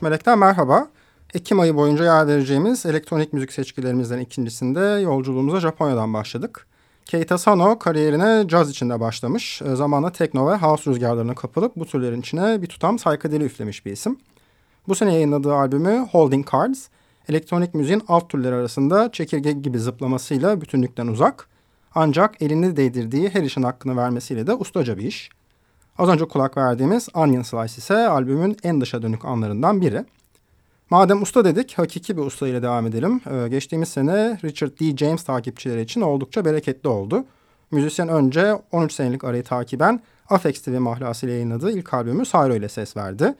93 Melek'ten merhaba. Ekim ayı boyunca yer vereceğimiz elektronik müzik seçkilerimizden ikincisinde yolculuğumuza Japonya'dan başladık. Keita Sano kariyerine caz içinde başlamış. E, zamanla tekno ve house rüzgarlarına kapılıp bu türlerin içine bir tutam psychedeli üflemiş bir isim. Bu sene yayınladığı albümü Holding Cards, elektronik müziğin alt türleri arasında çekirge gibi zıplamasıyla bütünlükten uzak. Ancak elini değdirdiği her işin hakkını vermesiyle de ustaca bir iş. Az önce kulak verdiğimiz Onion Slice ise albümün en dışa dönük anlarından biri. Madem usta dedik, hakiki bir usta ile devam edelim. Ee, geçtiğimiz sene Richard D. James takipçileri için oldukça bereketli oldu. Müzisyen önce 13 senelik arayı takiben Afex TV mahlasıyla yayınladığı ilk albümü Sayro ile ses verdi.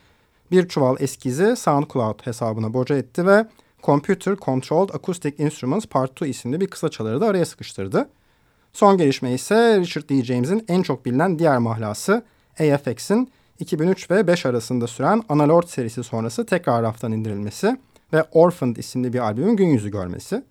Bir çuval eskizi SoundCloud hesabına boca etti ve Computer Controlled Acoustic Instruments Part 2 isimli bir kısa çaları da araya sıkıştırdı. Son gelişme ise Richard D. James'in en çok bilinen diğer mahlası AFX'in 2003 ve 5 arasında süren Analord serisi sonrası tekrar raftan indirilmesi ve Orphaned isimli bir albümün gün yüzü görmesi.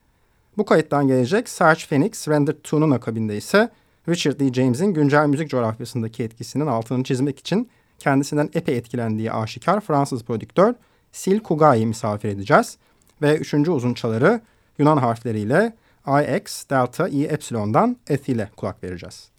Bu kayıttan gelecek Search Phoenix Rendered 2'nun akabinde ise Richard D. James'in güncel müzik coğrafyasındaki etkisinin altını çizmek için kendisinden epey etkilendiği aşikar Fransız prodüktör Sil Kugai'yi misafir edeceğiz. Ve üçüncü uzun çaları Yunan harfleriyle IX Delta E Epsilon'dan Ethil'e kulak vereceğiz.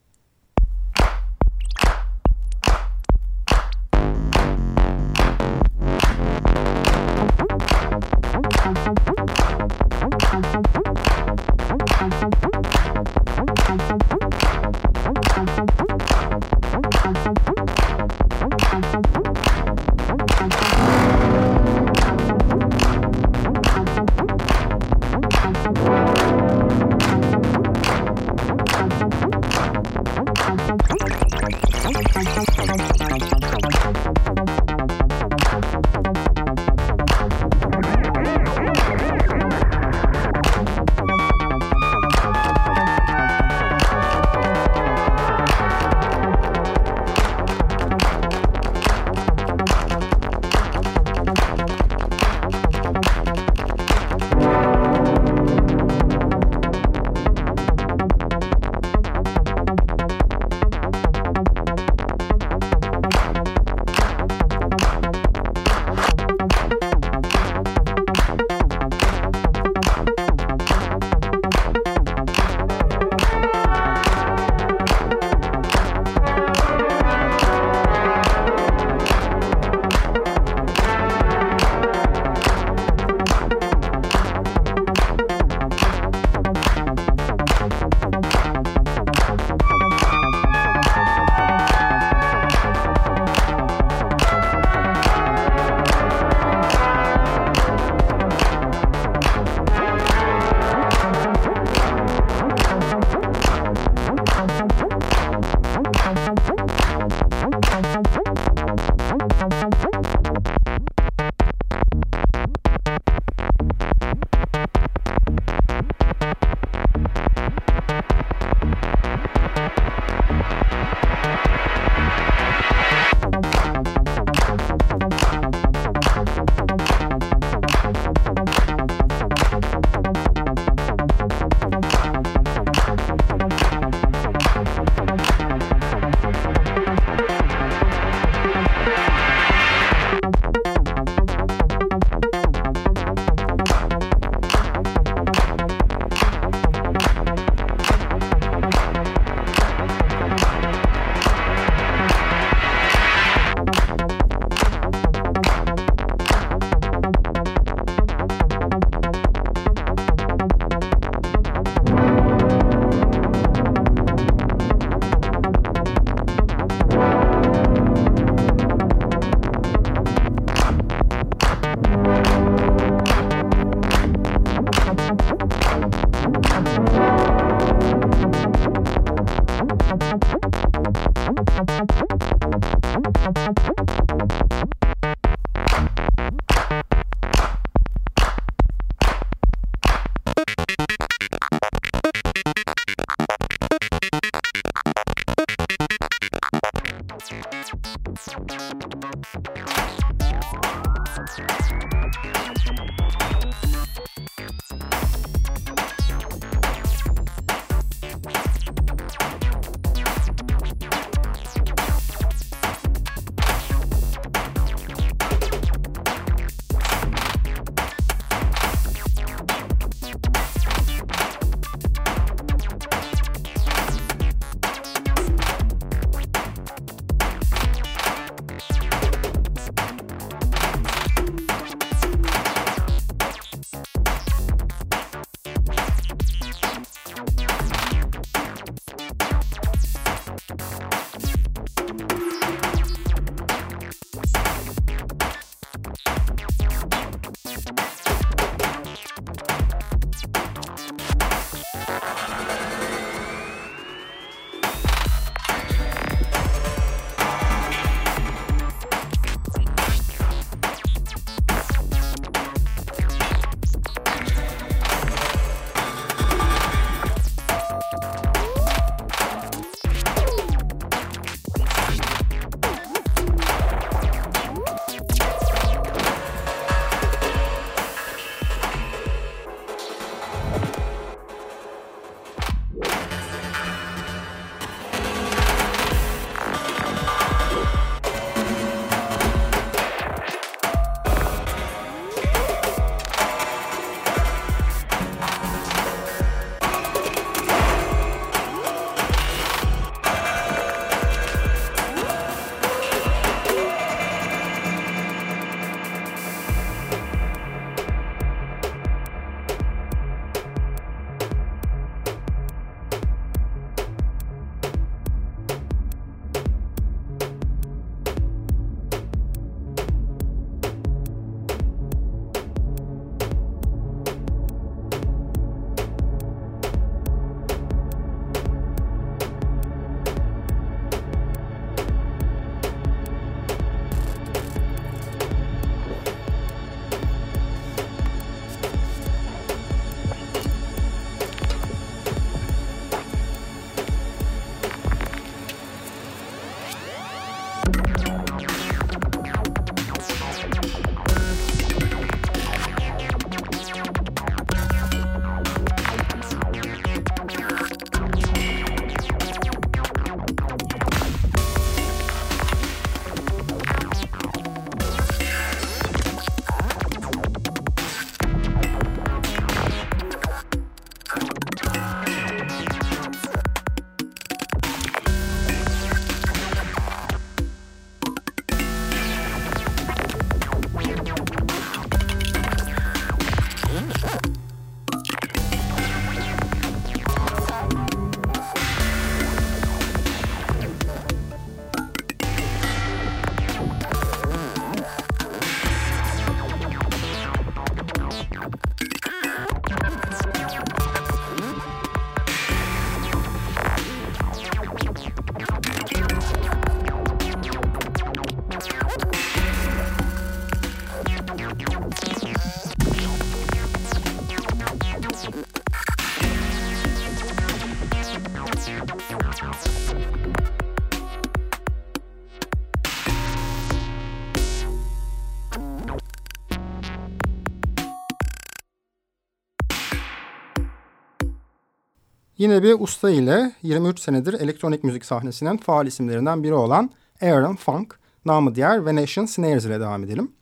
Yine bir usta ile 23 senedir elektronik müzik sahnesinin faal isimlerinden biri olan Aaron Funk, namı diğer Venetian Snares ile devam edelim.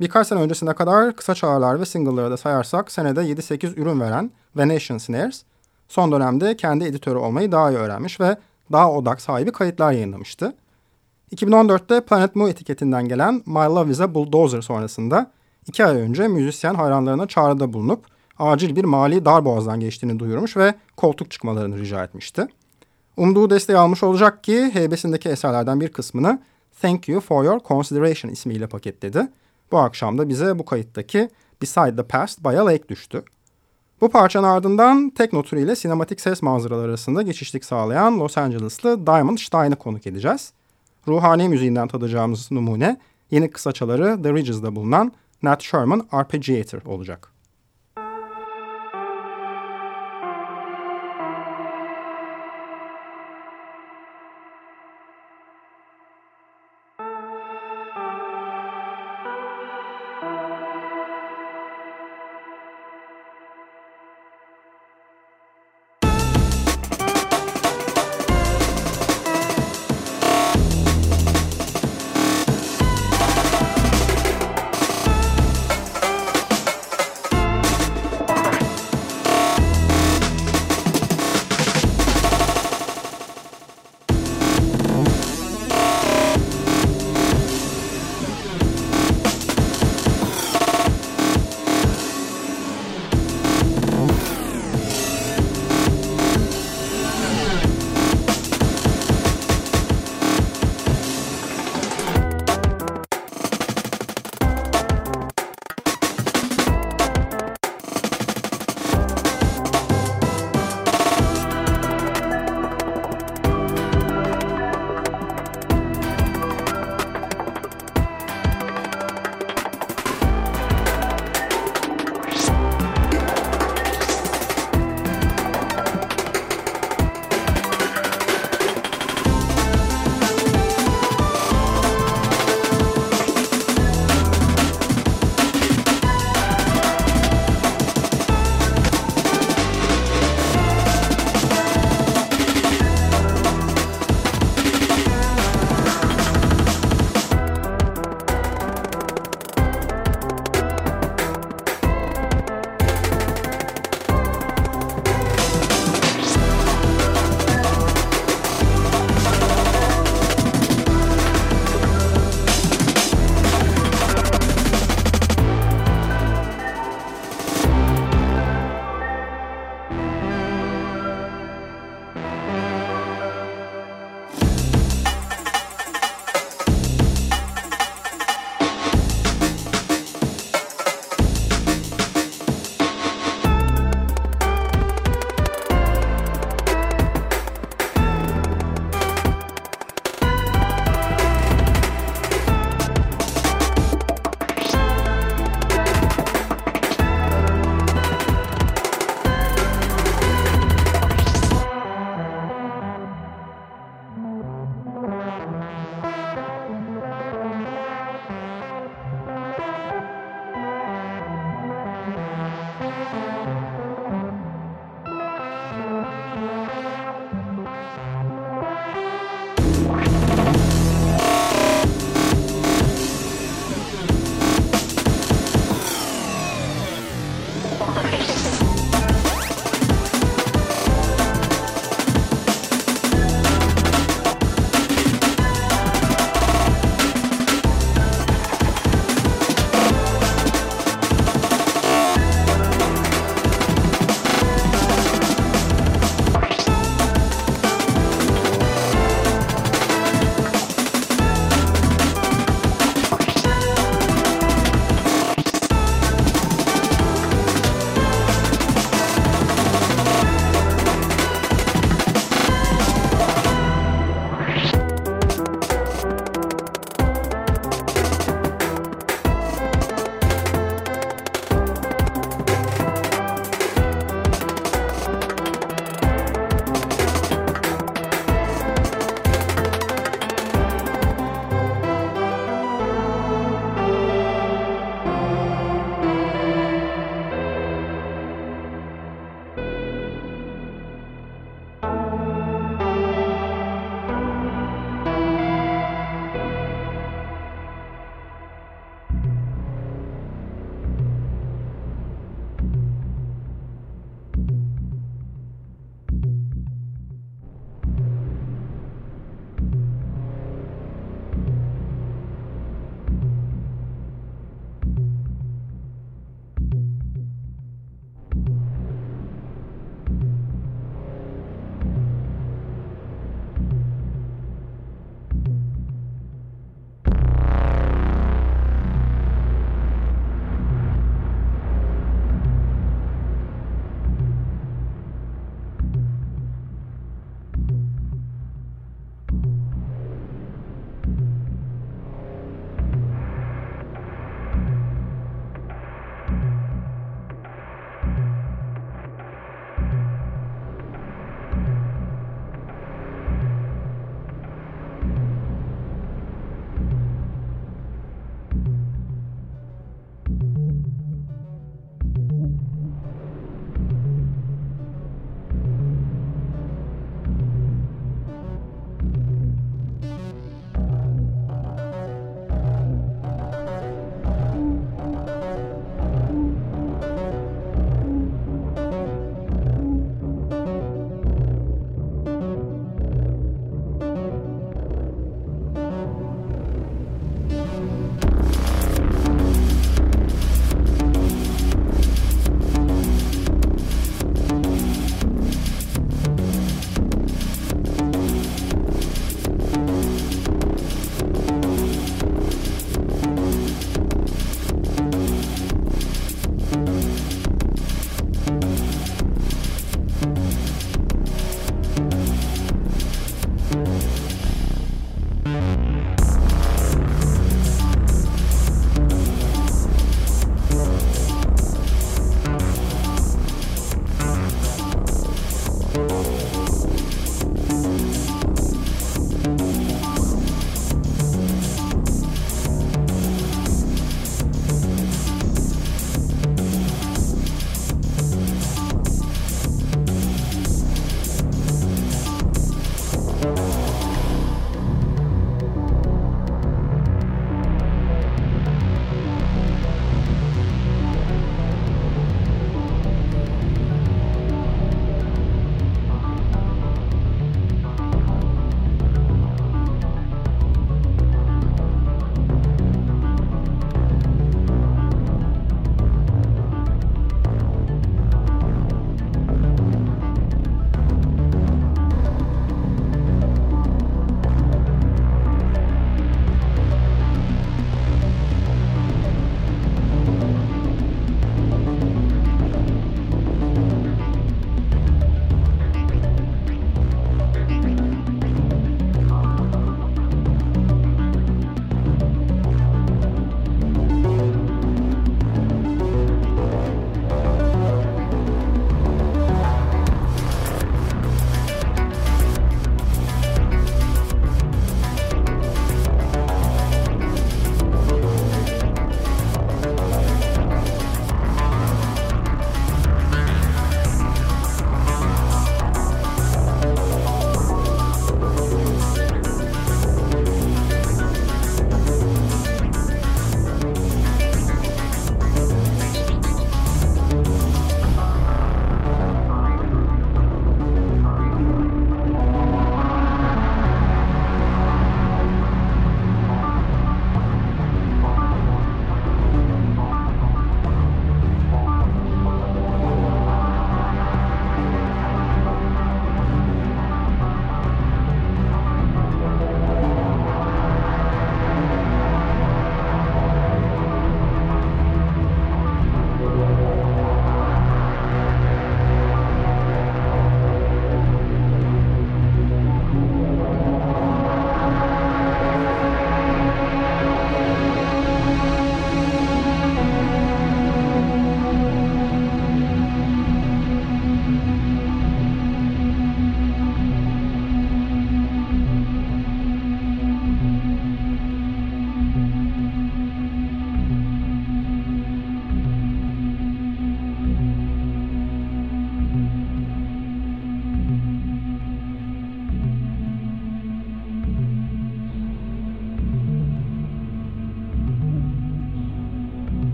Birkaç sene öncesine kadar kısa çağrılar ve single'ları da sayarsak senede 7-8 ürün veren Venetian Snares, son dönemde kendi editörü olmayı daha iyi öğrenmiş ve daha odak sahibi kayıtlar yayınlamıştı. 2014'te Planet Mu etiketinden gelen My Love is a Bulldozer sonrasında iki ay önce müzisyen hayranlarına çağrıda bulunup acil bir mali darboğazdan geçtiğini duyurmuş ve koltuk çıkmalarını rica etmişti. Umduğu desteği almış olacak ki heybesindeki eserlerden bir kısmını Thank You For Your Consideration ismiyle paketledi. Bu akşam da bize bu kayıttaki Beside the Past by Lake düştü. Bu parçanın ardından tekno türü ile sinematik ses manzaraları arasında geçişlik sağlayan Los Angeles'lı Diamond Stein'ı konuk edeceğiz. Ruhani müziğinden tadacağımız numune yeni kısaçaları The Ridges'da bulunan Nat Sherman Arpeggiator olacak.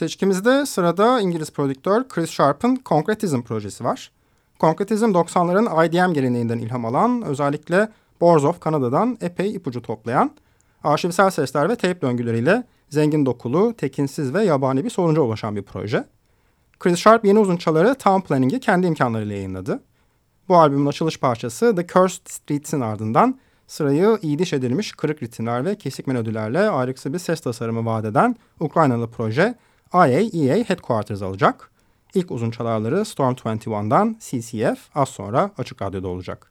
Seçkimizde sırada İngiliz prodüktör Chris Sharp'ın Concretism projesi var. Concretism 90'ların IDM geleneğinden ilham alan, özellikle Borzov Kanada'dan epey ipucu toplayan, arşivsel sesler ve teyp döngüleriyle zengin dokulu, tekinsiz ve yabani bir sonuca ulaşan bir proje. Chris Sharp yeni uzunçaları Town Planning'i kendi imkanlarıyla yayınladı. Bu albümün açılış parçası The Cursed Streets'in ardından sırayı iyi diş edilmiş kırık ritimler ve kesik melodilerle ayrıksı bir ses tasarımı vaat eden Ukraynalı proje IAEA Headquarters alacak. İlk uzun çalarları Storm 21'dan CCF az sonra Açık Radyo'da olacak.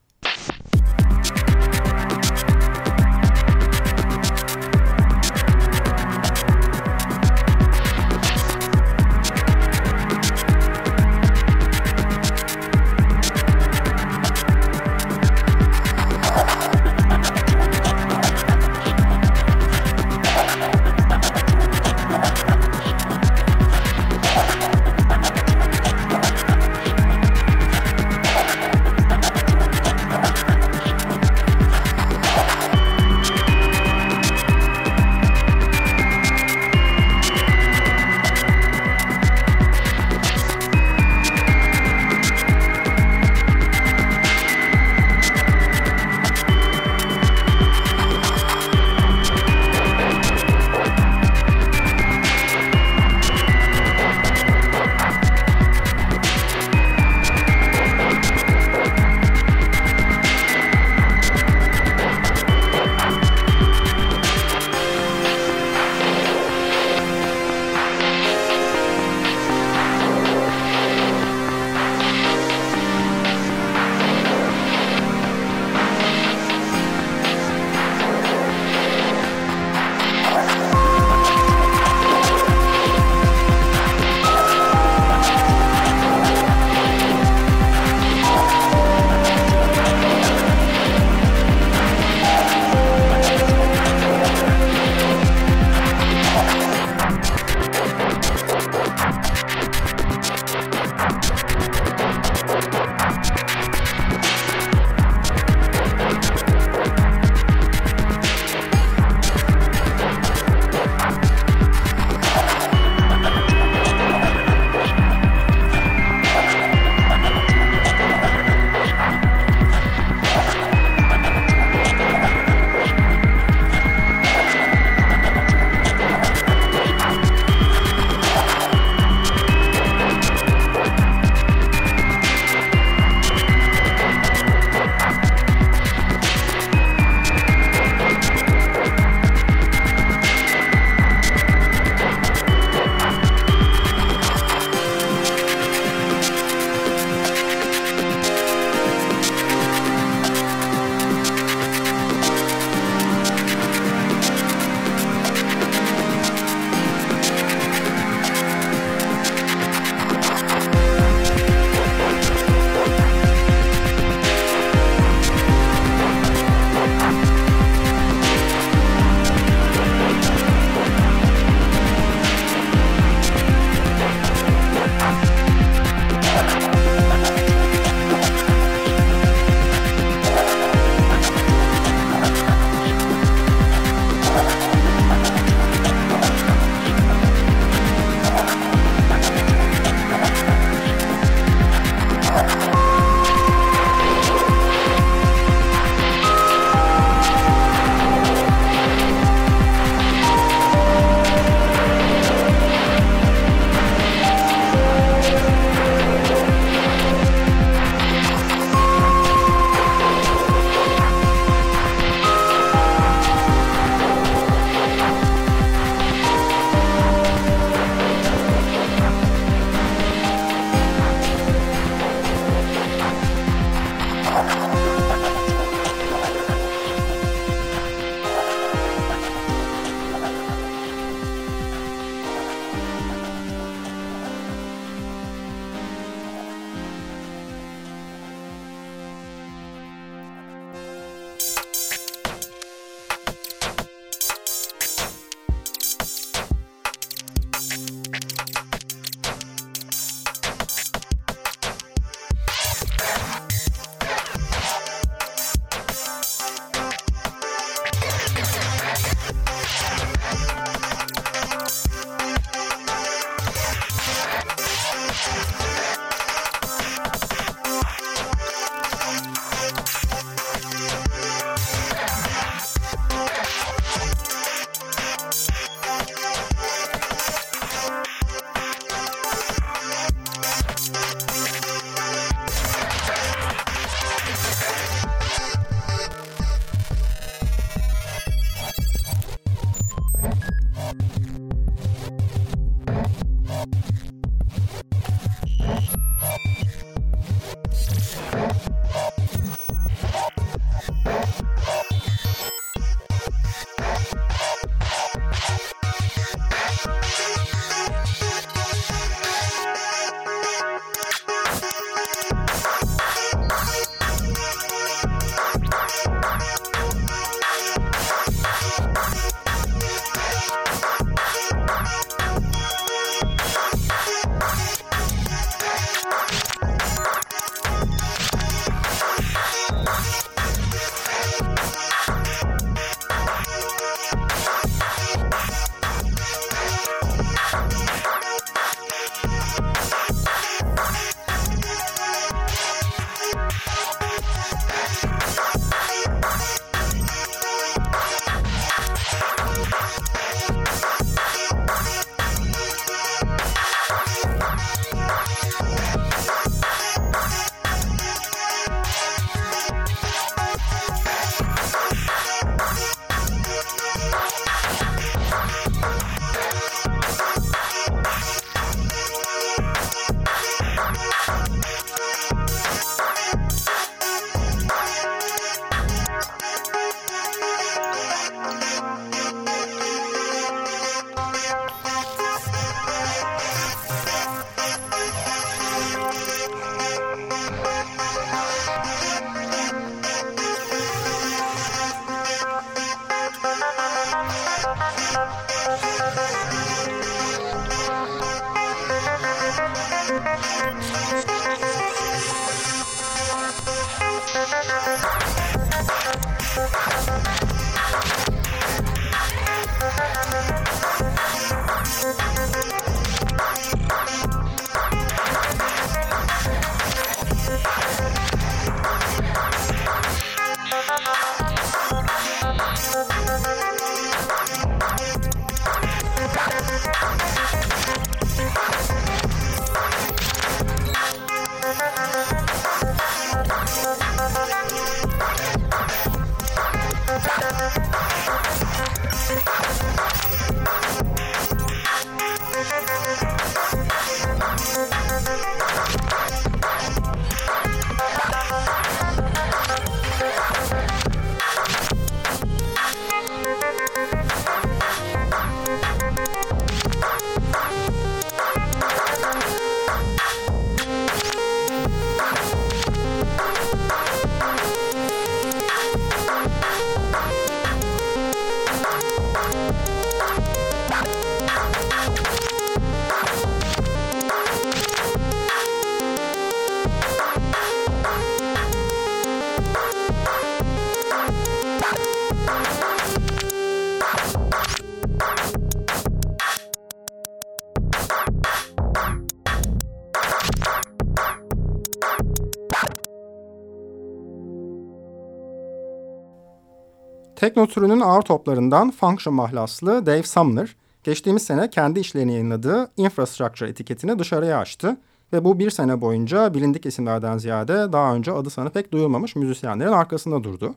Tekno türünün ağır toplarından function mahlaslı Dave Sumner, geçtiğimiz sene kendi işlerini yayınladığı Infrastructure etiketini dışarıya açtı ve bu bir sene boyunca bilindik isimlerden ziyade daha önce adı sana pek duyulmamış müzisyenlerin arkasında durdu.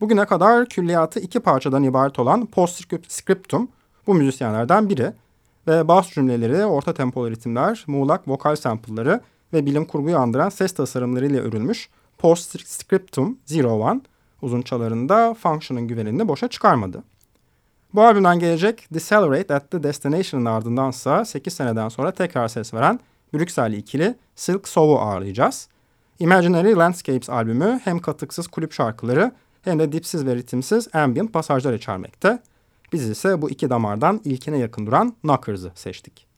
Bugüne kadar külliyatı iki parçadan ibaret olan Postscriptum bu müzisyenlerden biri ve bas cümleleri, orta tempolu ritimler, muğlak vokal sample'ları ve bilim kurguyu andıran ses tasarımlarıyla örülmüş Postscriptum Zero One uzunçalarında Function'ın güvenini boşa çıkarmadı. Bu albümden gelecek Decelerate at the Destination'ın ardındansa 8 seneden sonra tekrar ses veren Brüksel'li ikili Silk Sov'u ağırlayacağız. Imaginary Landscapes albümü hem katıksız kulüp şarkıları hem de dipsiz ve ritimsiz ambient pasajlar içermekte. Biz ise bu iki damardan ilkine yakın duran Knockers'ı seçtik.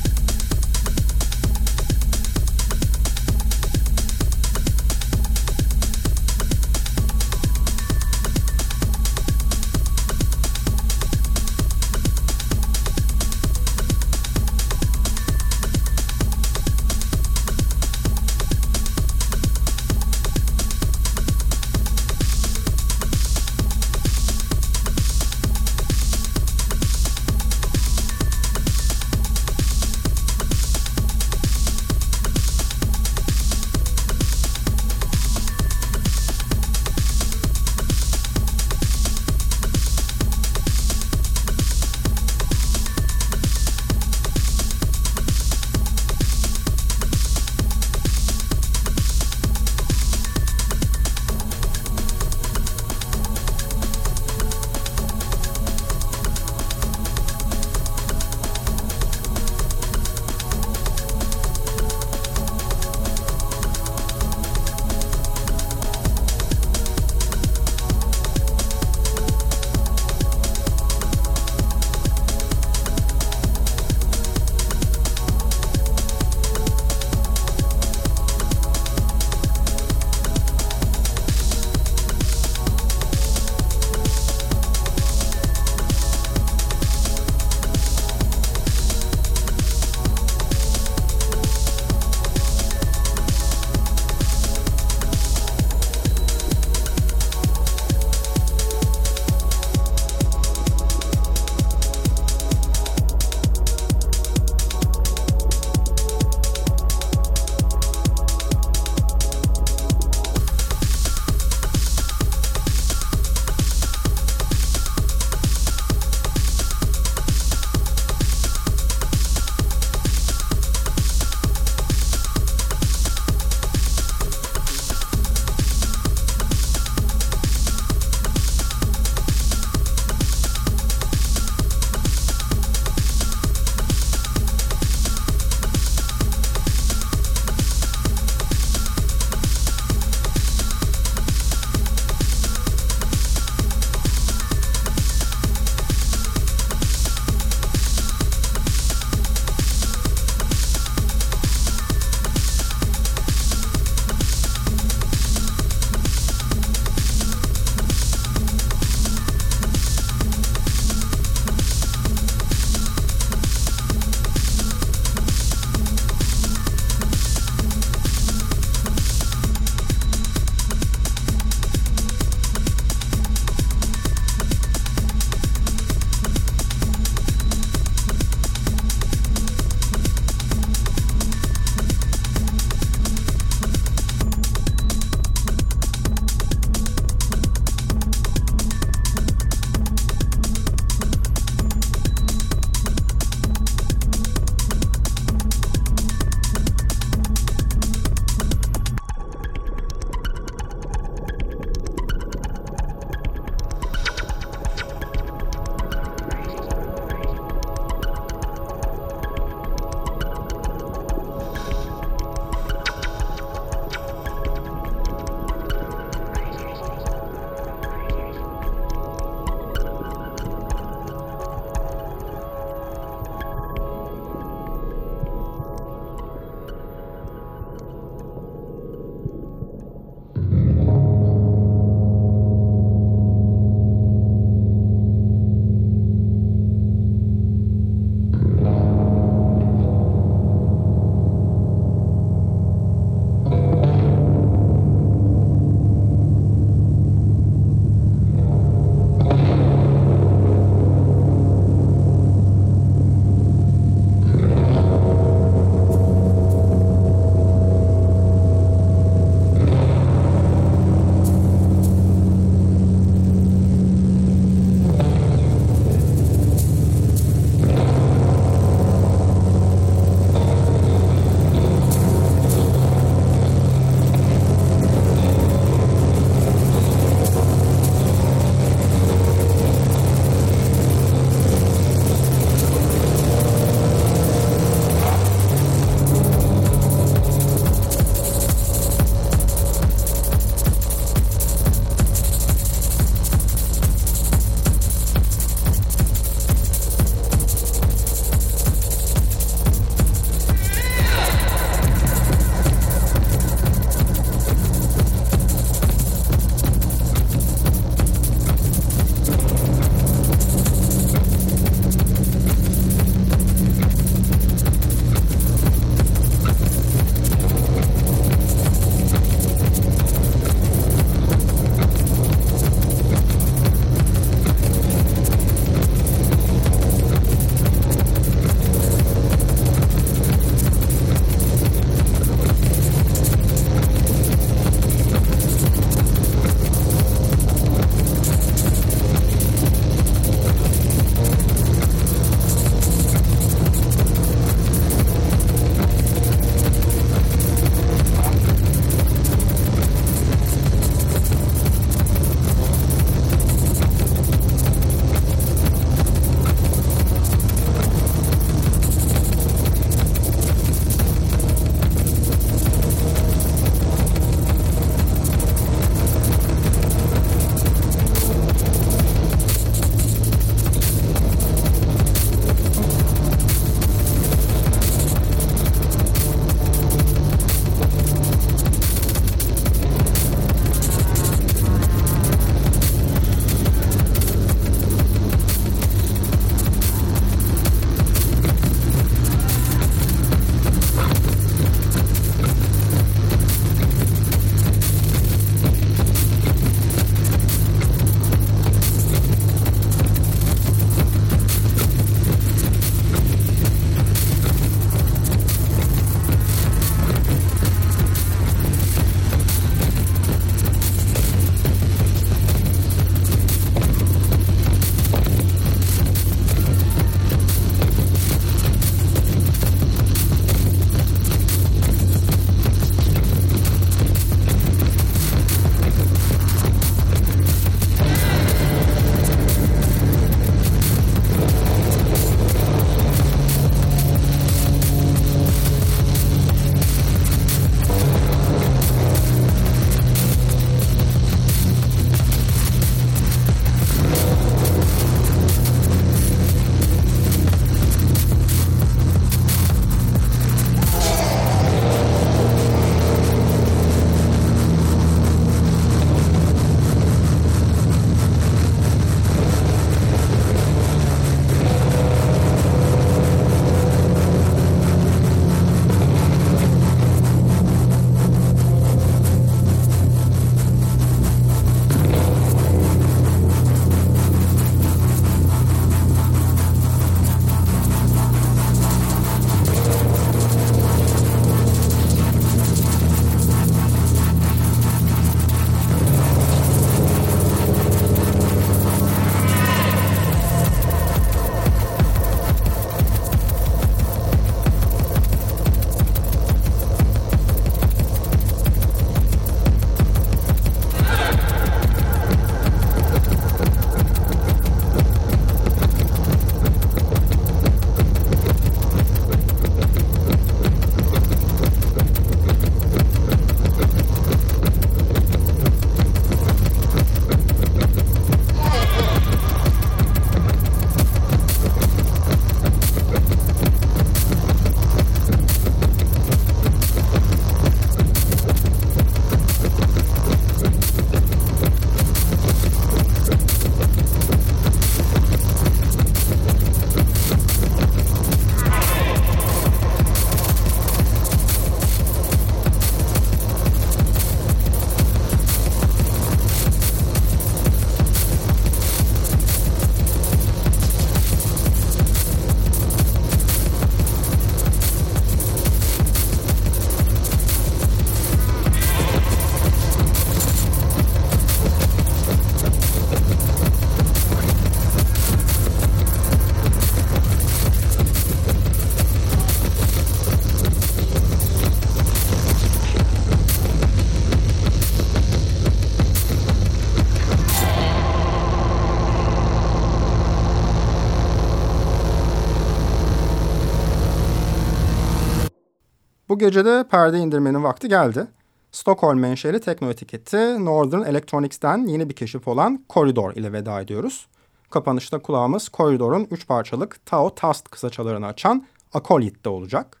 Gece de perde indirmenin vakti geldi. Stockholm menşeli tekno etiketi Northern Electronics'ten yeni bir keşif olan Corridor ile veda ediyoruz. Kapanışta kulağımız Corridor'un 3 parçalık Tao Tast kısaçalarını açan Acolyte'de olacak.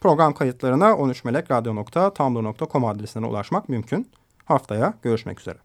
Program kayıtlarına 13melekradyo.tumblr.com adresine ulaşmak mümkün. Haftaya görüşmek üzere.